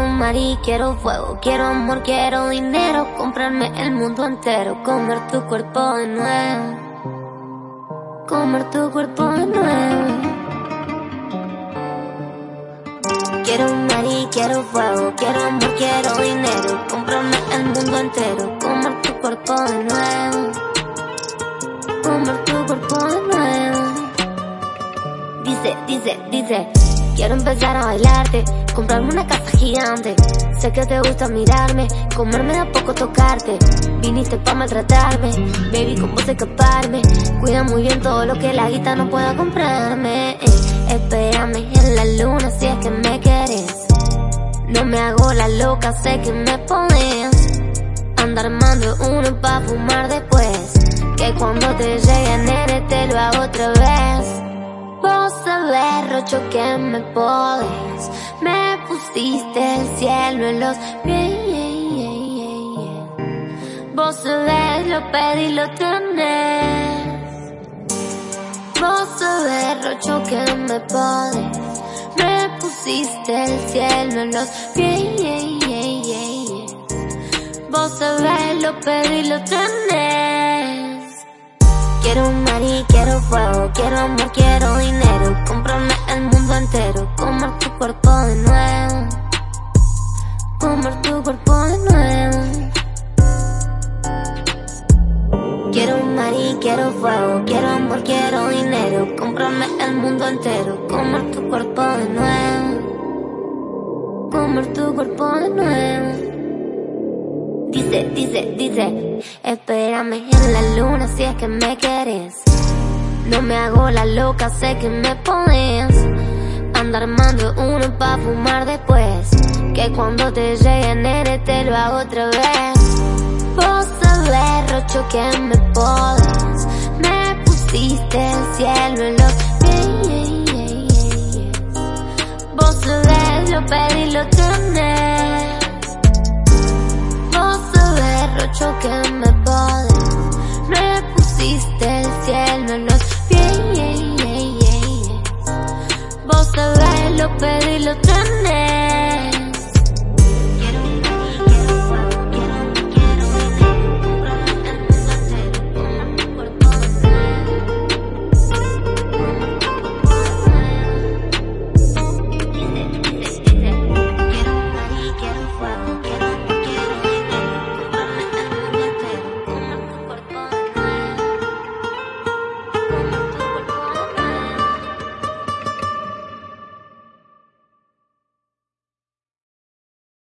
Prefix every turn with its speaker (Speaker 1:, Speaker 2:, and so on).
Speaker 1: mar y quiero fuego, quiero amor, quiero dinero, comprarme el mundo entero, comer tu cuerpo de nuevo, comer tu cuerpo de nuevo. Quiero mar y quiero fuego, quiero amor, quiero dinero, comprarme el mundo entero, comer tu cuerpo de nuevo, comer tu cuerpo de nuevo. Dice, dice, dice. Quiero empezar a bailarte, comprarme una casa gigante. Sé que te gusta mirarme, comerme de poco tocarte. Viniste pa' maltratarme, baby, con vos escaparme. Cuida muy bien todo lo que la guita no pueda comprarme. Eh, espérame en la luna si es que me quieres. No me hago la loca, sé que me pones. Andar armando uno pa' fumar después. Que cuando te llegue nene Rocho, que me podés. Me pusiste el cielo en los pies. Vos sabés, lo pedí, lo tenés. Vos sabés, Rocho, que me podés. Me pusiste el cielo en los pies. Vos sabés, lo pedí, lo tenés. Quiero un mar y quiero fuego, quiero amor, quiero dinero, comprarme quiero fuego, quiero amor, quiero dinero, comprarme el mundo entero, comer tu cuerpo de nuevo, comer tu cuerpo de nuevo. Dice, dice, dice, espérame en la luna si es que me quieres. No me hago la loca, sé que me pones. Andar armando uno pa' fumar después. Que cuando te llegue nere te lo hago otra vez. Vos sabés, Rocho, que me podes. yo pedí lo tener. Vos derrocho que me podés. Me pusiste el cielo en los pies. Vos sabés lo pedí lo tener.